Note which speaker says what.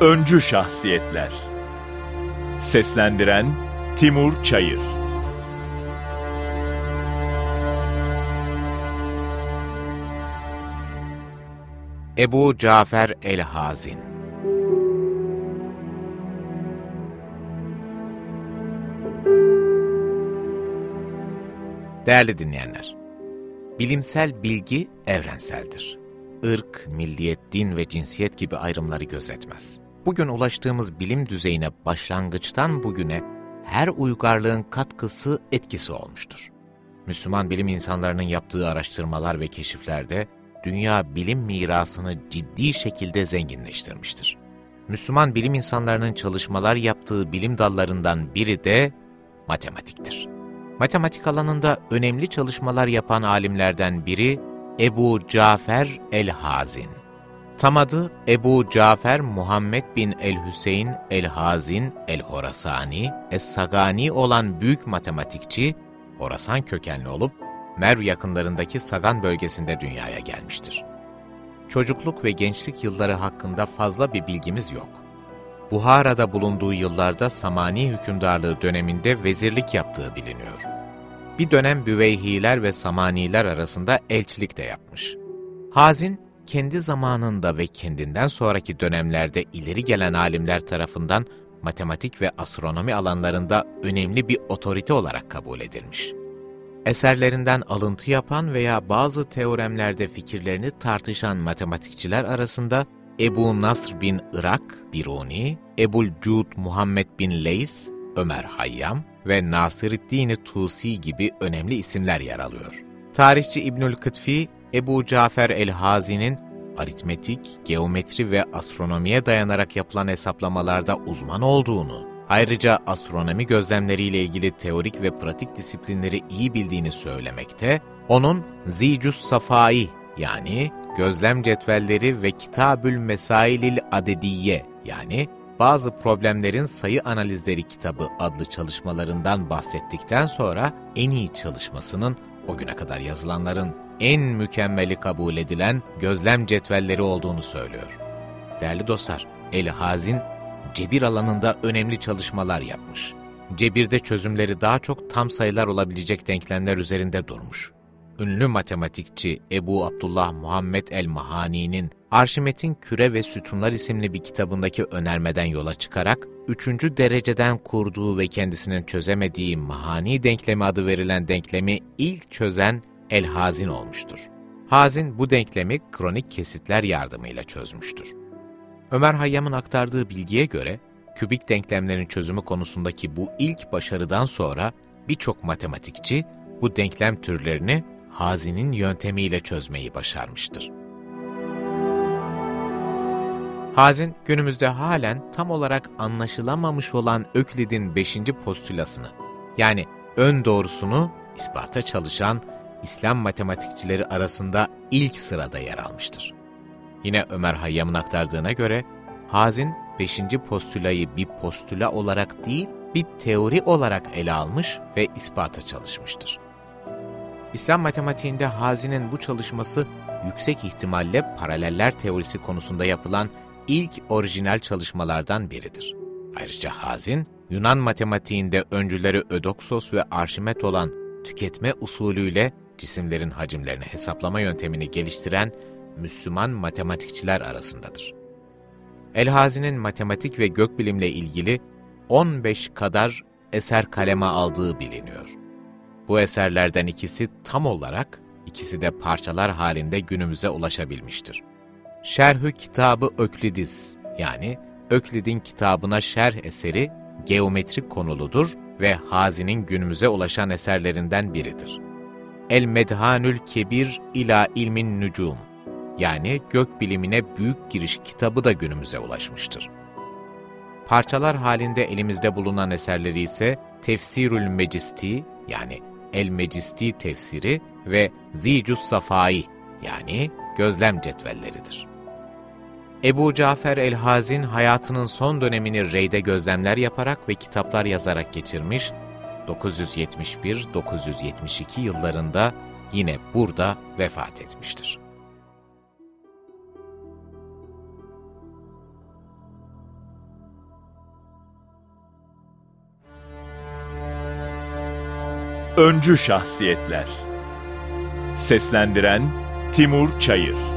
Speaker 1: Öncü Şahsiyetler Seslendiren Timur Çayır
Speaker 2: Ebu Cafer el-Hazin Değerli dinleyenler, bilimsel bilgi evrenseldir. Irk, milliyet, din ve cinsiyet gibi ayrımları gözetmez. Bugün ulaştığımız bilim düzeyine başlangıçtan bugüne her uygarlığın katkısı, etkisi olmuştur. Müslüman bilim insanlarının yaptığı araştırmalar ve keşiflerde dünya bilim mirasını ciddi şekilde zenginleştirmiştir. Müslüman bilim insanlarının çalışmalar yaptığı bilim dallarından biri de matematiktir. Matematik alanında önemli çalışmalar yapan alimlerden biri Ebu Cafer el-Hazin. Tam adı Ebu Cafer Muhammed bin el-Hüseyin el-Hazin el-Horasani es-Sagani olan büyük matematikçi, Horasan kökenli olup Merv yakınlarındaki Sagan bölgesinde dünyaya gelmiştir. Çocukluk ve gençlik yılları hakkında fazla bir bilgimiz yok. Buhara'da bulunduğu yıllarda Samani hükümdarlığı döneminde vezirlik yaptığı biliniyor. Bir dönem Büveyhiler ve Samaniler arasında elçilik de yapmış. Hazin, kendi zamanında ve kendinden sonraki dönemlerde ileri gelen alimler tarafından matematik ve astronomi alanlarında önemli bir otorite olarak kabul edilmiş. Eserlerinden alıntı yapan veya bazı teoremlerde fikirlerini tartışan matematikçiler arasında Ebu Nasr bin Irak, Biruni, Ebul Cud Muhammed bin Leys, Ömer Hayyam ve Nasiruddin Tusi gibi önemli isimler yer alıyor. Tarihçi İbnül Kıtfi, Ebu Cafer el-Hazi'nin aritmetik, geometri ve astronomiye dayanarak yapılan hesaplamalarda uzman olduğunu, ayrıca astronomi gözlemleriyle ilgili teorik ve pratik disiplinleri iyi bildiğini söylemekte, onun Zicus Safai yani gözlem cetvelleri ve Kitabül Mesailil Adediye yani bazı problemlerin sayı analizleri kitabı adlı çalışmalarından bahsettikten sonra en iyi çalışmasının o güne kadar yazılanların en mükemmeli kabul edilen gözlem cetvelleri olduğunu söylüyor. Değerli dostlar, El Hazin cebir alanında önemli çalışmalar yapmış. Cebirde çözümleri daha çok tam sayılar olabilecek denklemler üzerinde durmuş. Ünlü matematikçi Ebu Abdullah Muhammed el-Mahani'nin Arşimet'in Küre ve Sütunlar isimli bir kitabındaki önermeden yola çıkarak, üçüncü dereceden kurduğu ve kendisinin çözemediği Mahani denklemi adı verilen denklemi ilk çözen El-Hazin olmuştur. Hazin bu denklemi kronik kesitler yardımıyla çözmüştür. Ömer Hayyam'ın aktardığı bilgiye göre, kübik denklemlerin çözümü konusundaki bu ilk başarıdan sonra birçok matematikçi bu denklem türlerini Hazin'in yöntemiyle çözmeyi başarmıştır. Hazin, günümüzde halen tam olarak anlaşılamamış olan Öklid'in 5. postülasını, yani ön doğrusunu ispata çalışan İslam matematikçileri arasında ilk sırada yer almıştır. Yine Ömer Hayyam'ın aktardığına göre, Hazin 5. postülayı bir postüla olarak değil, bir teori olarak ele almış ve ispata çalışmıştır. İslam matematiğinde Hazin'in bu çalışması yüksek ihtimalle paraleller teorisi konusunda yapılan ilk orijinal çalışmalardan biridir. Ayrıca Hazin, Yunan matematiğinde öncüleri Ödoksos ve Arşimet olan tüketme usulüyle cisimlerin hacimlerini hesaplama yöntemini geliştiren Müslüman matematikçiler arasındadır. El-Hazi'nin matematik ve gökbilimle ilgili 15 kadar eser kaleme aldığı biliniyor. Bu eserlerden ikisi tam olarak, ikisi de parçalar halinde günümüze ulaşabilmiştir. Şerhü Kitabı Öklidis yani Öklid'in kitabına şerh eseri geometrik konuludur ve Hazi'nin günümüze ulaşan eserlerinden biridir. El-Medhanül Kebir ila ilmin nücum yani gök bilimine büyük giriş kitabı da günümüze ulaşmıştır. Parçalar halinde elimizde bulunan eserleri ise Tefsirül Mecisti yani El-Mecisti tefsiri ve Zicus Safai yani gözlem cetvelleridir. Ebu Cafer el-Hazin hayatının son dönemini reyde gözlemler yaparak ve kitaplar yazarak geçirmiş, 971-972 yıllarında yine burada vefat etmiştir.
Speaker 1: Öncü Şahsiyetler. Seslendiren Timur Çayır